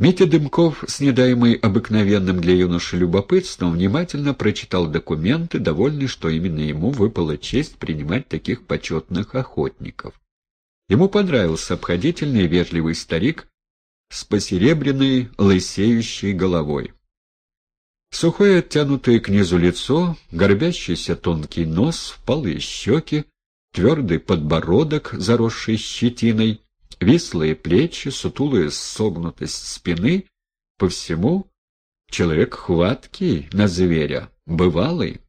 Митя Дымков, с недаемой обыкновенным для юноши любопытством, внимательно прочитал документы, довольный, что именно ему выпала честь принимать таких почетных охотников. Ему понравился обходительный и вежливый старик с посеребряной лысеющей головой. Сухое, оттянутое к низу лицо, горбящийся тонкий нос, впалые щеки, твердый подбородок, заросший щетиной, вислые плечи, сутулая согнутость спины, по всему человек хваткий на зверя, бывалый.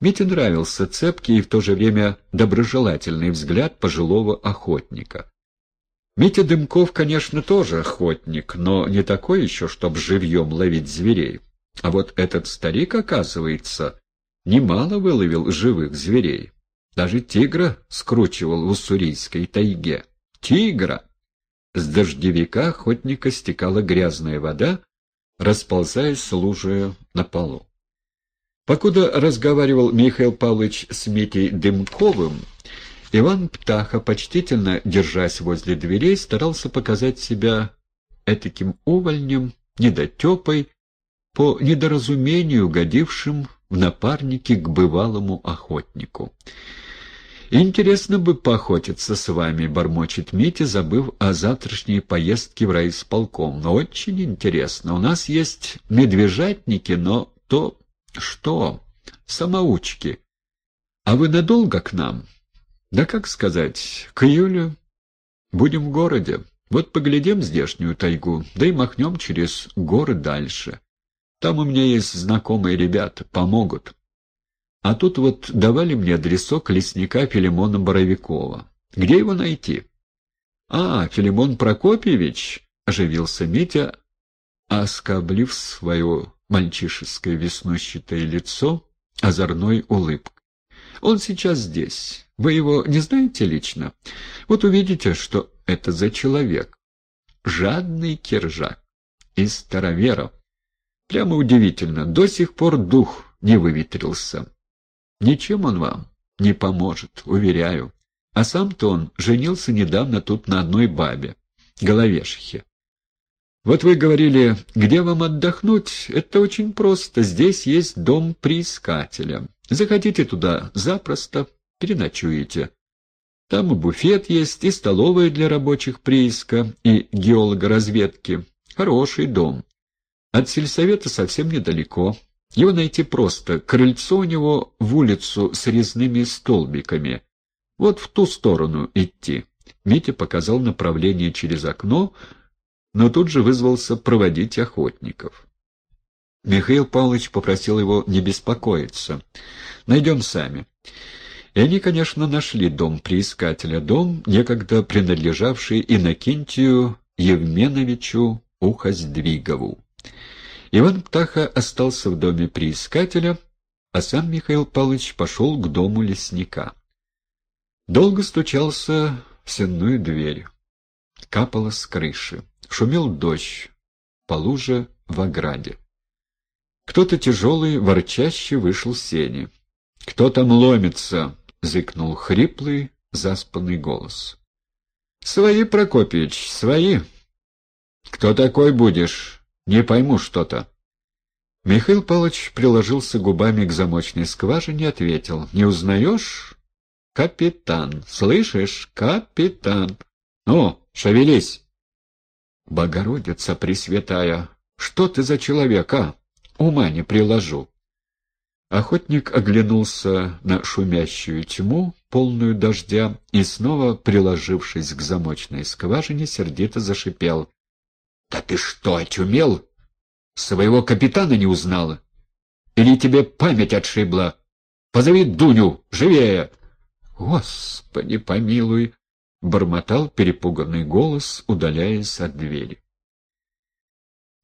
Мите нравился цепкий и в то же время доброжелательный взгляд пожилого охотника. Митя Дымков, конечно, тоже охотник, но не такой еще, чтоб живьем ловить зверей. А вот этот старик, оказывается, немало выловил живых зверей. Даже тигра скручивал в уссурийской тайге. Тигра! С дождевика охотника стекала грязная вода, расползаясь лужею на полу. Покуда разговаривал Михаил Павлович с Митей Дымковым, Иван Птаха, почтительно держась возле дверей, старался показать себя этаким увольнем, недотепой, по недоразумению годившим в напарнике к бывалому охотнику. «Интересно бы поохотиться с вами», — бормочет Митя, забыв о завтрашней поездке в райисполком. «Но очень интересно. У нас есть медвежатники, но то что? Самоучки. А вы надолго к нам?» «Да как сказать, к июлю будем в городе. Вот поглядим здешнюю тайгу, да и махнем через горы дальше. Там у меня есть знакомые ребята, помогут». А тут вот давали мне адресок лесника Филимона Боровикова. Где его найти? — А, Филимон Прокопьевич, — оживился Митя, оскоблив свое мальчишеское веснущатое лицо озорной улыбкой. — Он сейчас здесь. Вы его не знаете лично? Вот увидите, что это за человек. Жадный киржак. Из староверов. Прямо удивительно, до сих пор дух не выветрился. Ничем он вам не поможет, уверяю. А сам-то он женился недавно тут на одной бабе, головешихе. Вот вы говорили, где вам отдохнуть? Это очень просто. Здесь есть дом приискателя. Заходите туда запросто, переночуете. Там и буфет есть, и столовая для рабочих прииска, и геолога разведки. Хороший дом. От сельсовета совсем недалеко. Его найти просто. Крыльцо у него в улицу с резными столбиками. Вот в ту сторону идти. Митя показал направление через окно, но тут же вызвался проводить охотников. Михаил Павлович попросил его не беспокоиться. «Найдем сами». И они, конечно, нашли дом приискателя, дом, некогда принадлежавший Иннокентию Евменовичу Ухоздвигову. Иван Птаха остался в доме приискателя, а сам Михаил Павлович пошел к дому лесника. Долго стучался в сенную дверь. Капало с крыши. Шумел дождь. По луже в ограде. Кто-то тяжелый, ворчащий вышел с сени. — Кто там ломится? — зыкнул хриплый, заспанный голос. — Свои, Прокопьевич, свои. — Кто такой будешь? Не пойму что-то. Михаил Павлович приложился губами к замочной скважине и ответил. «Не узнаешь?» «Капитан. Слышишь? Капитан. Ну, шевелись!» «Богородица Пресвятая! Что ты за человек, а? Ума не приложу!» Охотник оглянулся на шумящую тьму, полную дождя, и снова, приложившись к замочной скважине, сердито зашипел. — Да ты что, очумел? Своего капитана не узнала? Или тебе память отшибла? Позови Дуню, живее! — Господи, помилуй! — бормотал перепуганный голос, удаляясь от двери.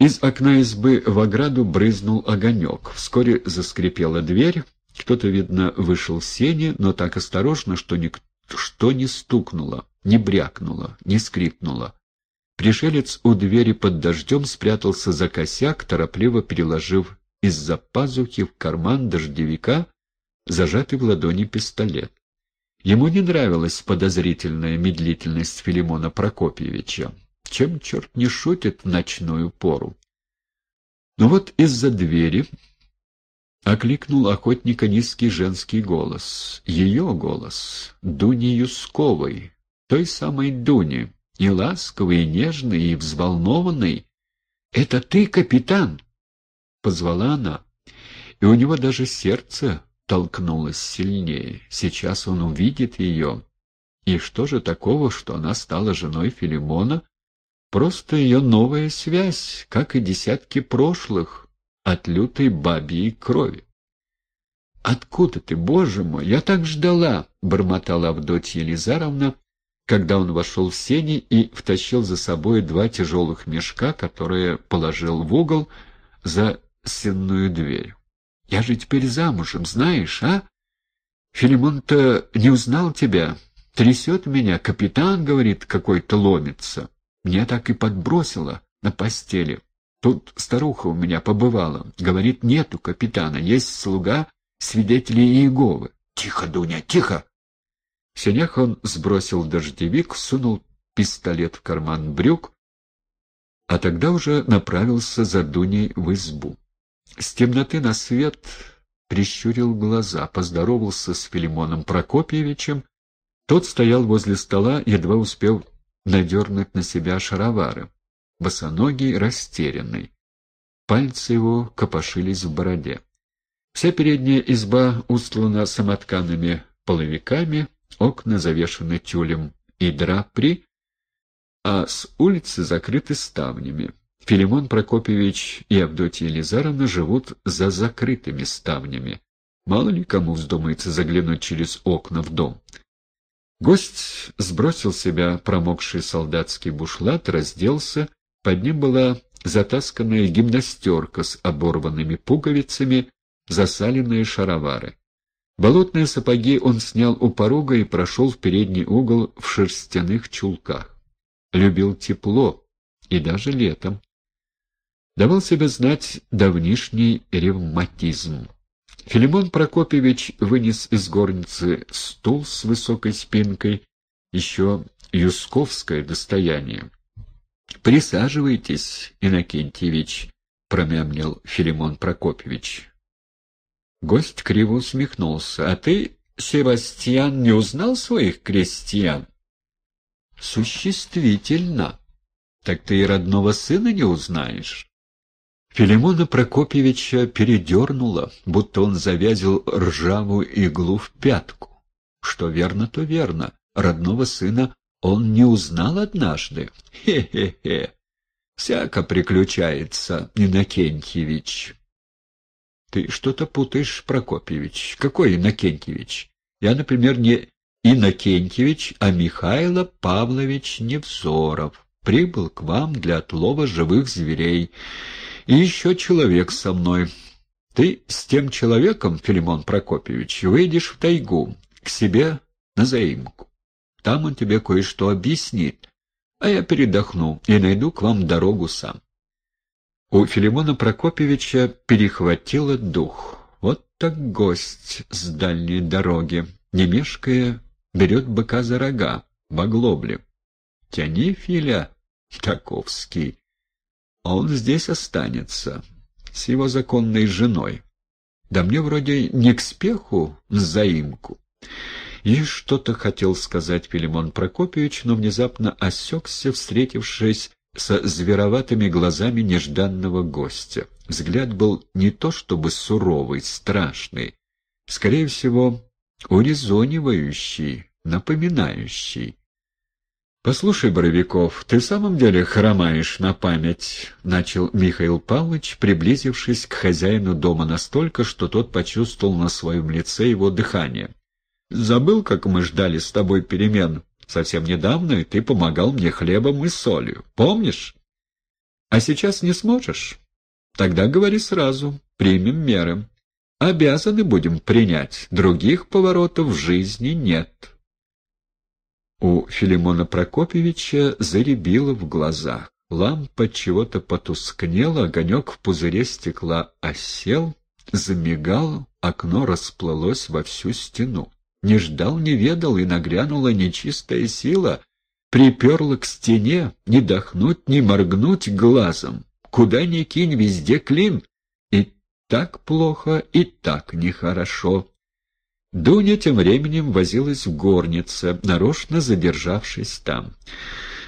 Из окна избы в ограду брызнул огонек. Вскоре заскрипела дверь. Кто-то, видно, вышел с сени, но так осторожно, что никто не стукнуло, не брякнуло, не скрипнуло. Пришелец у двери под дождем спрятался за косяк, торопливо переложив из-за пазухи в карман дождевика зажатый в ладони пистолет. Ему не нравилась подозрительная медлительность Филимона Прокопьевича. чем черт не шутит в ночную пору. Но вот из-за двери окликнул охотника низкий женский голос. Ее голос, Дуни Юсковой, той самой Дуни, и ласковый, и нежный, и взволнованный. «Это ты, капитан?» — позвала она, и у него даже сердце толкнулось сильнее. Сейчас он увидит ее. И что же такого, что она стала женой Филимона? Просто ее новая связь, как и десятки прошлых, от лютой бабьей крови. «Откуда ты, боже мой? Я так ждала!» — бормотала Авдотья Елизаровна, когда он вошел в сени и втащил за собой два тяжелых мешка, которые положил в угол за сенную дверь. «Я же теперь замужем, знаешь, а? Филимон-то не узнал тебя, трясет меня, капитан, говорит, какой-то ломится. Мне так и подбросило на постели. Тут старуха у меня побывала, говорит, нету капитана, есть слуга свидетелей Иеговы. Тихо, Дуня, тихо! В сенях он сбросил дождевик, сунул пистолет в карман брюк, а тогда уже направился за Дуней в избу. С темноты на свет прищурил глаза, поздоровался с Филимоном Прокопьевичем. Тот стоял возле стола, едва успев надернуть на себя шаровары. Босоногий, растерянный. Пальцы его копошились в бороде. Вся передняя изба устлана самотканными половиками, окна завешаны тюлем и драпри, а с улицы закрыты ставнями. Филимон Прокопьевич и Авдотья Елизаровна живут за закрытыми ставнями. Мало ли кому вздумается заглянуть через окна в дом. Гость сбросил себя промокший солдатский бушлат, разделся, под ним была затасканная гимнастерка с оборванными пуговицами, засаленные шаровары. Болотные сапоги он снял у порога и прошел в передний угол в шерстяных чулках. Любил тепло, и даже летом. Давал себе знать давнишний ревматизм. Филимон Прокопьевич вынес из горницы стул с высокой спинкой, еще юсковское достояние. — Присаживайтесь, Иннокентьевич, — промямлил Филимон Прокопьевич. Гость криво усмехнулся. — А ты, Севастьян, не узнал своих крестьян? — Существительно. Так ты и родного сына не узнаешь. Филимона Прокопьевича передернуло, будто он завязил ржавую иглу в пятку. Что верно, то верно. Родного сына он не узнал однажды. Хе-хе-хе. Всяко приключается, Иннокентьевич. Ты что-то путаешь, Прокопьевич. Какой Иннокентьевич? Я, например, не Иннокентьевич, а Михайло Павлович Невзоров. Прибыл к вам для отлова живых зверей. И еще человек со мной. Ты с тем человеком, Филимон Прокопьевич, выйдешь в тайгу, к себе на заимку. Там он тебе кое-что объяснит, а я передохну и найду к вам дорогу сам. У Филимона Прокопьевича перехватило дух. Вот так гость с дальней дороги, не мешкая, берет быка за рога, в оглобле. Тяни, Филя, Таковский. Он здесь останется, с его законной женой. Да мне вроде не к спеху, заимку. И что-то хотел сказать Филимон Прокопьевич, но внезапно осекся, встретившись со звероватыми глазами нежданного гостя. Взгляд был не то чтобы суровый, страшный, скорее всего, урезонивающий, напоминающий. «Послушай, Боровиков, ты в самом деле хромаешь на память», — начал Михаил Павлович, приблизившись к хозяину дома настолько, что тот почувствовал на своем лице его дыхание. «Забыл, как мы ждали с тобой перемен Совсем недавно ты помогал мне хлебом и солью. Помнишь? А сейчас не сможешь? Тогда говори сразу, примем меры. Обязаны будем принять. Других поворотов в жизни нет. У Филимона Прокопьевича заребило в глазах. Лампа чего-то потускнела, огонек в пузыре стекла осел, замигал, окно расплылось во всю стену. Не ждал, не ведал, и нагрянула нечистая сила, Приперла к стене, не дохнуть, не моргнуть глазом. Куда ни кинь, везде клин. И так плохо, и так нехорошо. Дуня тем временем возилась в горнице, нарочно задержавшись там.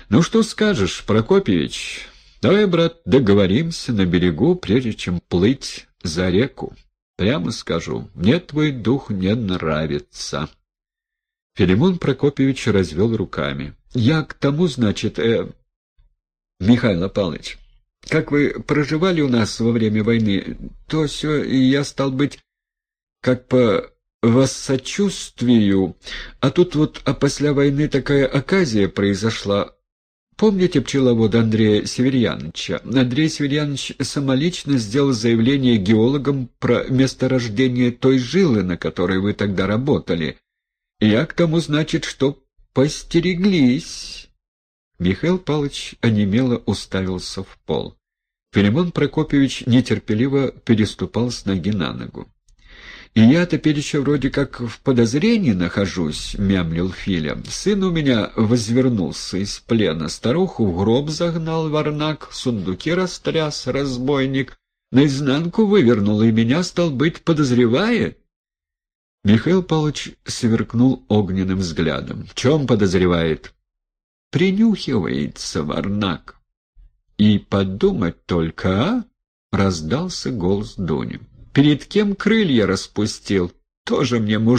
«Ну что скажешь, Прокопьевич? Давай, брат, договоримся на берегу, прежде чем плыть за реку. Прямо скажу, мне твой дух не нравится». Филимон Прокопьевич развел руками. «Я к тому, значит, э... Михаил Павлович, как вы проживали у нас во время войны, то все, и я стал быть как по вас сочувствию, а тут вот а после войны такая оказия произошла. Помните пчеловода Андрея Северьяновича? Андрей Северьянович самолично сделал заявление геологам про месторождение той жилы, на которой вы тогда работали. Я к тому, значит, что постереглись. Михаил Павлович онемело уставился в пол. Филимон Прокопьевич нетерпеливо переступал с ноги на ногу. «И я теперь еще вроде как в подозрении нахожусь», — мямлил Филя. «Сын у меня возвернулся из плена, старуху в гроб загнал варнак, сундуки растряс, разбойник, наизнанку вывернул, и меня, стал быть, подозревает». Михаил Павлович сверкнул огненным взглядом. «В чем подозревает?» «Принюхивается варнак». «И подумать только, а?» — раздался голос Дуни. Перед кем крылья распустил? Тоже мне муж